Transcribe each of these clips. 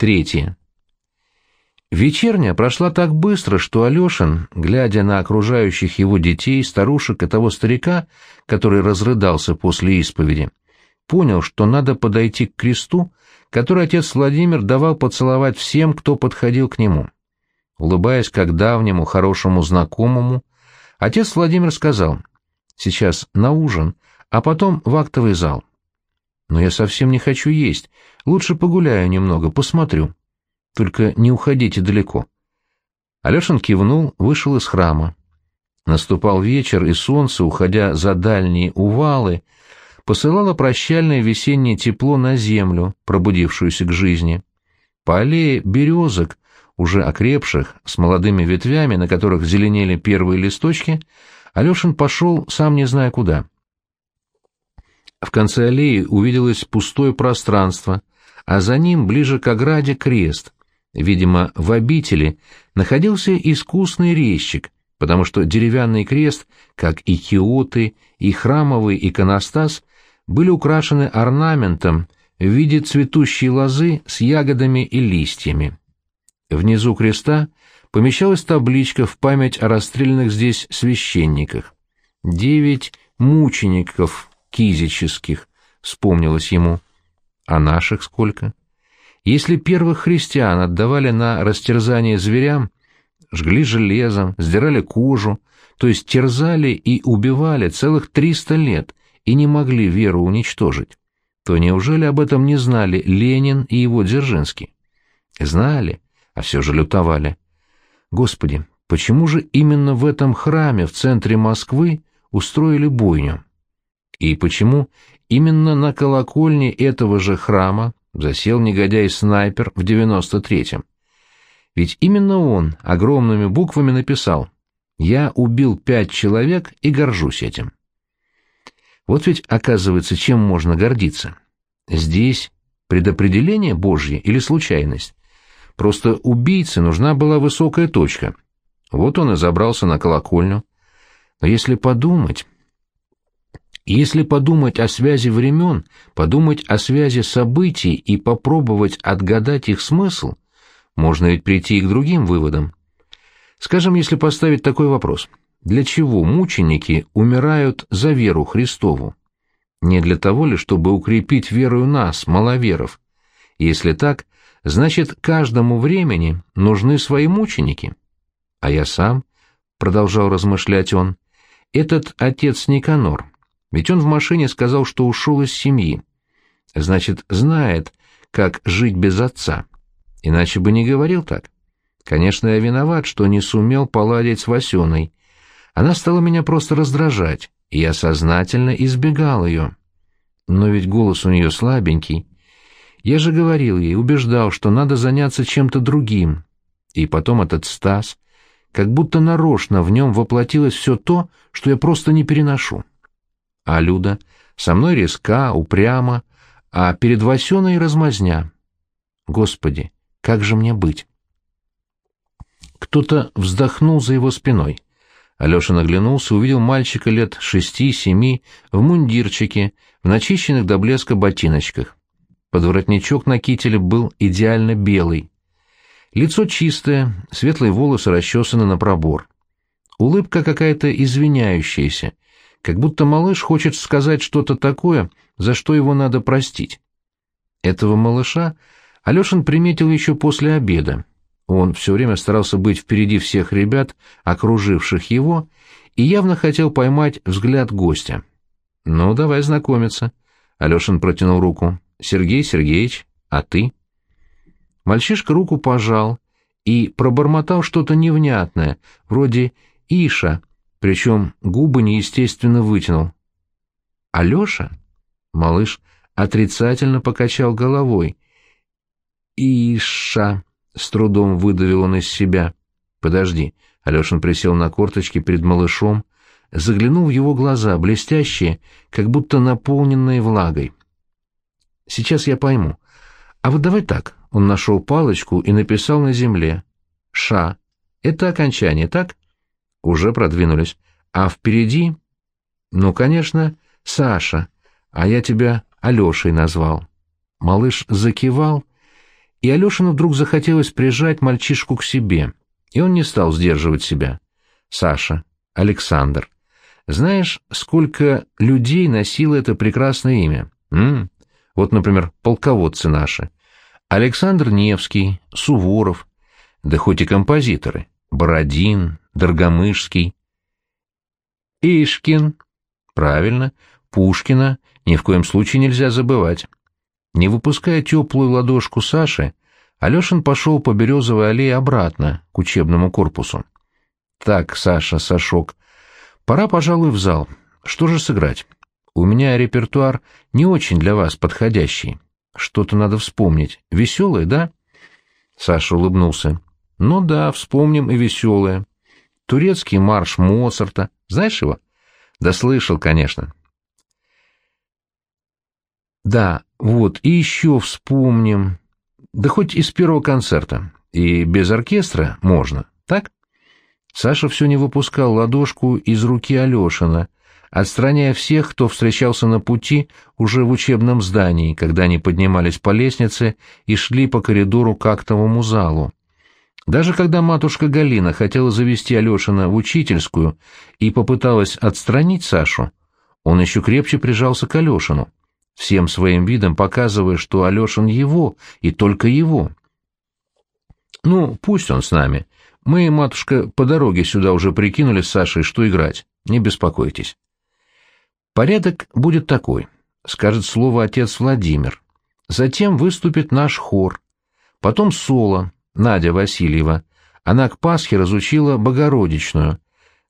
Третье. Вечерня прошла так быстро, что Алешин, глядя на окружающих его детей, старушек и того старика, который разрыдался после исповеди, понял, что надо подойти к кресту, который отец Владимир давал поцеловать всем, кто подходил к нему. Улыбаясь как давнему хорошему знакомому, отец Владимир сказал, «Сейчас на ужин, а потом в актовый зал». «Но я совсем не хочу есть, лучше погуляю немного, посмотрю». Только не уходите далеко. Алешин кивнул, вышел из храма. Наступал вечер, и солнце, уходя за дальние увалы, посылало прощальное весеннее тепло на землю, пробудившуюся к жизни. По аллее березок, уже окрепших, с молодыми ветвями, на которых зеленели первые листочки, Алешин пошел, сам не зная куда. В конце аллеи увиделось пустое пространство, а за ним, ближе к ограде, крест — Видимо, в обители находился искусный резчик, потому что деревянный крест, как и хиоты, и храмовый иконостас, были украшены орнаментом в виде цветущей лозы с ягодами и листьями. Внизу креста помещалась табличка в память о расстрелянных здесь священниках. «Девять мучеников кизических», — вспомнилось ему. «А наших сколько?» Если первых христиан отдавали на растерзание зверям, жгли железом, сдирали кожу, то есть терзали и убивали целых триста лет и не могли веру уничтожить, то неужели об этом не знали Ленин и его Дзержинский? Знали, а все же лютовали. Господи, почему же именно в этом храме в центре Москвы устроили бойню? И почему именно на колокольне этого же храма засел негодяй-снайпер в 93-м. Ведь именно он огромными буквами написал «Я убил пять человек и горжусь этим». Вот ведь, оказывается, чем можно гордиться. Здесь предопределение Божье или случайность? Просто убийце нужна была высокая точка. Вот он и забрался на колокольню. Но если подумать, если подумать о связи времен, подумать о связи событий и попробовать отгадать их смысл, можно ведь прийти и к другим выводам. Скажем, если поставить такой вопрос. Для чего мученики умирают за веру Христову? Не для того ли, чтобы укрепить веру нас, маловеров? Если так, значит, каждому времени нужны свои мученики. А я сам, — продолжал размышлять он, — этот отец Никанор, ведь он в машине сказал, что ушел из семьи. Значит, знает, как жить без отца. Иначе бы не говорил так. Конечно, я виноват, что не сумел поладить с Васеной. Она стала меня просто раздражать, и я сознательно избегал ее. Но ведь голос у нее слабенький. Я же говорил ей, убеждал, что надо заняться чем-то другим. И потом этот Стас, как будто нарочно в нем воплотилось все то, что я просто не переношу. А Люда со мной резка, упряма, а перед Васеной размазня. Господи, как же мне быть? Кто-то вздохнул за его спиной. Алеша наглянулся, увидел мальчика лет шести-семи в мундирчике, в начищенных до блеска ботиночках. Подворотничок на кителе был идеально белый. Лицо чистое, светлые волосы расчесаны на пробор. Улыбка какая-то извиняющаяся, как будто малыш хочет сказать что-то такое, за что его надо простить. Этого малыша Алешин приметил еще после обеда. Он все время старался быть впереди всех ребят, окруживших его, и явно хотел поймать взгляд гостя. «Ну, давай знакомиться». Алешин протянул руку. «Сергей Сергеевич, а ты?» Мальчишка руку пожал и пробормотал что-то невнятное, вроде «Иша», причем губы неестественно вытянул. «Алеша?» Малыш отрицательно покачал головой. «Иша!» — с трудом выдавил он из себя. «Подожди». Алешин присел на корточки перед малышом, заглянул в его глаза, блестящие, как будто наполненные влагой. «Сейчас я пойму. А вот давай так». Он нашел палочку и написал на земле. «Ша». Это окончание, так? Уже продвинулись. А впереди... Ну, конечно, Саша, а я тебя Алешей назвал. Малыш закивал И Алешину вдруг захотелось прижать мальчишку к себе, и он не стал сдерживать себя. Саша, Александр. Знаешь, сколько людей носило это прекрасное имя? М -м? Вот, например, полководцы наши. Александр Невский, Суворов, да хоть и композиторы. Бородин, Доргомышский. Ишкин. Правильно, Пушкина ни в коем случае нельзя забывать. Не выпуская теплую ладошку Саши, Алешин пошел по Березовой аллее обратно, к учебному корпусу. «Так, Саша, Сашок, пора, пожалуй, в зал. Что же сыграть? У меня репертуар не очень для вас подходящий. Что-то надо вспомнить. Веселое, да?» Саша улыбнулся. «Ну да, вспомним и веселое. Турецкий марш Моцарта. Знаешь его?» «Да слышал, конечно. Да, вот, и еще вспомним. Да хоть из первого концерта. И без оркестра можно, так? Саша все не выпускал ладошку из руки Алешина, отстраняя всех, кто встречался на пути уже в учебном здании, когда они поднимались по лестнице и шли по коридору к актовому залу. Даже когда матушка Галина хотела завести Алешина в учительскую и попыталась отстранить Сашу, он еще крепче прижался к Алешину всем своим видом показывая, что Алешин его, и только его. «Ну, пусть он с нами. Мы, матушка, по дороге сюда уже прикинули с Сашей, что играть. Не беспокойтесь». «Порядок будет такой», — скажет слово отец Владимир. Затем выступит наш хор. Потом соло, Надя Васильева. Она к Пасхе разучила Богородичную,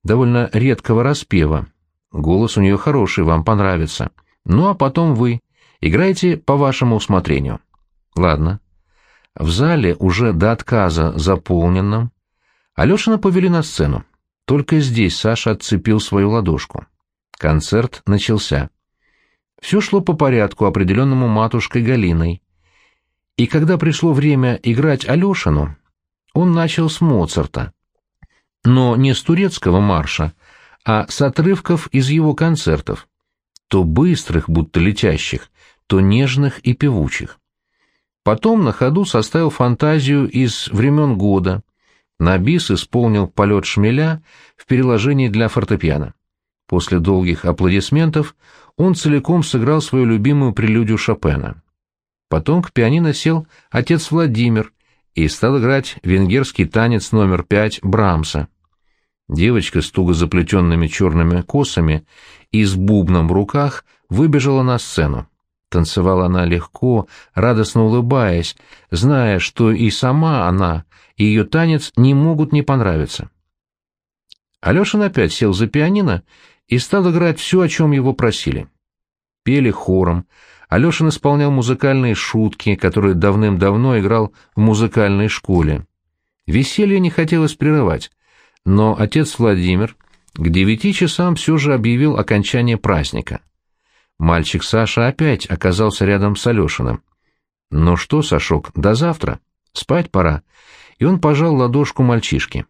довольно редкого распева. Голос у нее хороший, вам понравится. Ну, а потом вы. Играйте по вашему усмотрению. Ладно. В зале, уже до отказа заполненном, Алешина повели на сцену. Только здесь Саша отцепил свою ладошку. Концерт начался. Все шло по порядку, определенному матушкой Галиной. И когда пришло время играть Алешину, он начал с Моцарта. Но не с турецкого марша, а с отрывков из его концертов то быстрых, будто летящих, то нежных и певучих. Потом на ходу составил фантазию из времен года. На бис исполнил полет шмеля в переложении для фортепиано. После долгих аплодисментов он целиком сыграл свою любимую прелюдию Шопена. Потом к пианино сел отец Владимир и стал играть венгерский танец номер пять Брамса. Девочка с туго заплетенными черными косами и с бубном в руках выбежала на сцену. Танцевала она легко, радостно улыбаясь, зная, что и сама она, и ее танец не могут не понравиться. Алешин опять сел за пианино и стал играть все, о чем его просили. Пели хором, Алешин исполнял музыкальные шутки, которые давным-давно играл в музыкальной школе. Веселье не хотелось прерывать, но отец Владимир к девяти часам все же объявил окончание праздника. Мальчик Саша опять оказался рядом с Алешиным. «Ну что, Сашок, до завтра. Спать пора». И он пожал ладошку мальчишки.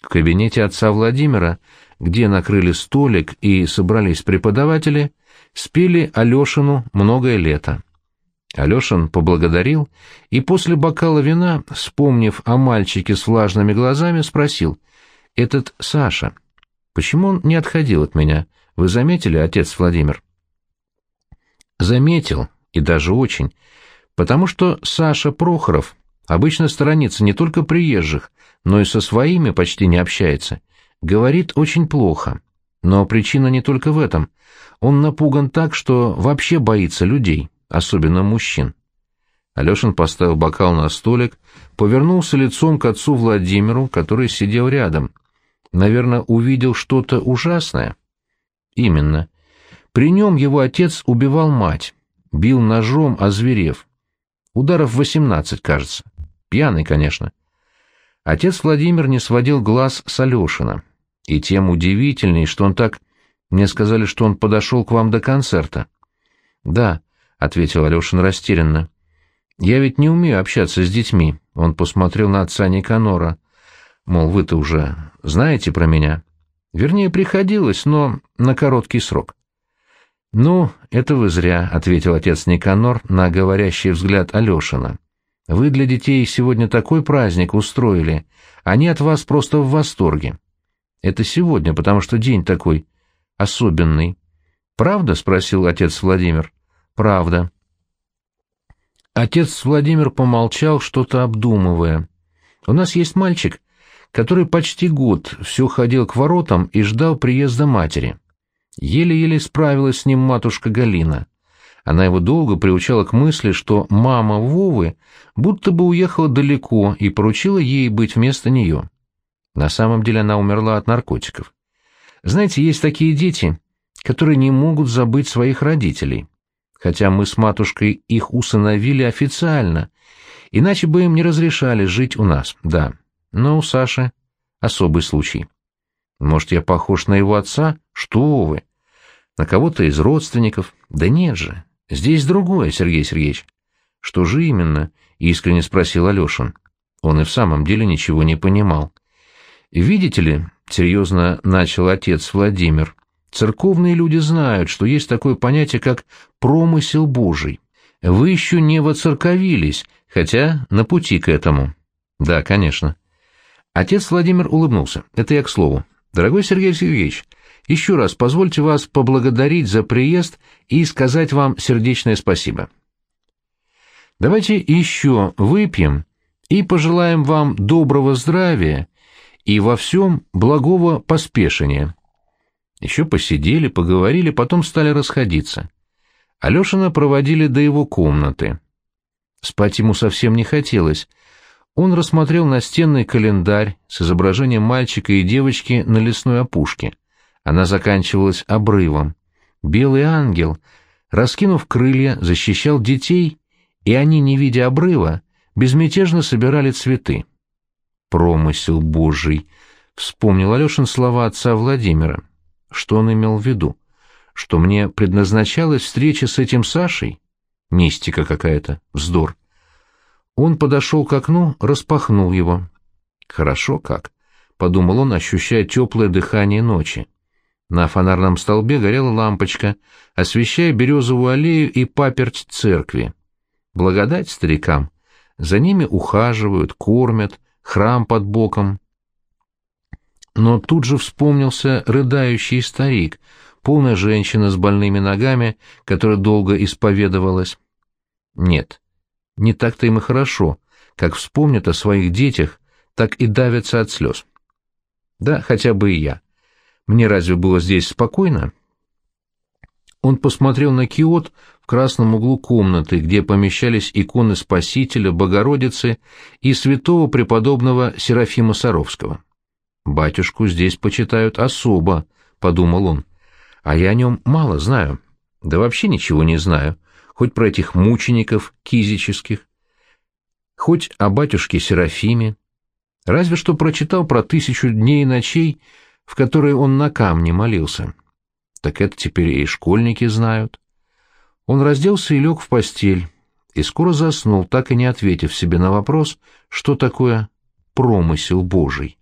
В кабинете отца Владимира, где накрыли столик и собрались преподаватели, спели Алешину многое лето. Алешин поблагодарил и после бокала вина, вспомнив о мальчике с влажными глазами, спросил, «Этот Саша, Почему он не отходил от меня? Вы заметили, отец Владимир? Заметил, и даже очень. Потому что Саша Прохоров обычно сторонится не только приезжих, но и со своими почти не общается. Говорит очень плохо. Но причина не только в этом. Он напуган так, что вообще боится людей, особенно мужчин. Алешин поставил бокал на столик, повернулся лицом к отцу Владимиру, который сидел рядом, наверное, увидел что-то ужасное? Именно. При нем его отец убивал мать, бил ножом, озверев. Ударов восемнадцать, кажется. Пьяный, конечно. Отец Владимир не сводил глаз с Алешина. И тем удивительней, что он так... Мне сказали, что он подошел к вам до концерта. — Да, — ответил Алешин растерянно. — Я ведь не умею общаться с детьми. Он посмотрел на отца Никанора. Мол, вы-то уже знаете про меня? Вернее, приходилось, но на короткий срок. «Ну, это вы зря», — ответил отец Никанор на говорящий взгляд Алешина. Вы для детей сегодня такой праздник устроили, они от вас просто в восторге. Это сегодня, потому что день такой особенный. Правда? — спросил отец Владимир. Правда. Отец Владимир помолчал, что-то обдумывая. У нас есть мальчик, который почти год все ходил к воротам и ждал приезда матери. Еле-еле справилась с ним матушка Галина. Она его долго приучала к мысли, что мама Вовы будто бы уехала далеко и поручила ей быть вместо нее. На самом деле она умерла от наркотиков. Знаете, есть такие дети, которые не могут забыть своих родителей. Хотя мы с матушкой их усыновили официально, иначе бы им не разрешали жить у нас, да. Но у Саши особый случай. Может, я похож на его отца? Что вы? На кого-то из родственников? Да нет же, Здесь другое, Сергей Сергеевич. Что же именно? искренне спросил Алешин. Он и в самом деле ничего не понимал. Видите ли, серьезно начал отец Владимир, церковные люди знают, что есть такое понятие, как промысел Божий. Вы еще не воцерковились, хотя на пути к этому. Да, конечно. Отец Владимир улыбнулся. Это я к слову. Дорогой Сергей Сергеевич, еще раз позвольте вас поблагодарить за приезд и сказать вам сердечное спасибо. Давайте еще выпьем и пожелаем вам доброго здравия и во всем благого поспешения. Еще посидели, поговорили, потом стали расходиться. Алешина проводили до его комнаты. Спать ему совсем не хотелось. Он рассмотрел настенный календарь с изображением мальчика и девочки на лесной опушке. Она заканчивалась обрывом. Белый ангел, раскинув крылья, защищал детей, и они, не видя обрыва, безмятежно собирали цветы. «Промысел Божий!» — вспомнил Алешин слова отца Владимира. Что он имел в виду? Что мне предназначалась встреча с этим Сашей? Мистика какая-то, вздор. Он подошел к окну, распахнул его. «Хорошо как», — подумал он, ощущая теплое дыхание ночи. На фонарном столбе горела лампочка, освещая березовую аллею и паперть церкви. Благодать старикам. За ними ухаживают, кормят, храм под боком. Но тут же вспомнился рыдающий старик, полная женщина с больными ногами, которая долго исповедовалась. Нет, не так-то им и хорошо, как вспомнят о своих детях, так и давятся от слез. Да, хотя бы и я. Мне разве было здесь спокойно? Он посмотрел на киот в красном углу комнаты, где помещались иконы Спасителя, Богородицы и святого преподобного Серафима Саровского. «Батюшку здесь почитают особо», — подумал он. «А я о нем мало знаю. Да вообще ничего не знаю. Хоть про этих мучеников кизических, хоть о батюшке Серафиме. Разве что прочитал про тысячу дней и ночей в которой он на камне молился. Так это теперь и школьники знают. Он разделся и лег в постель, и скоро заснул, так и не ответив себе на вопрос, что такое промысел Божий.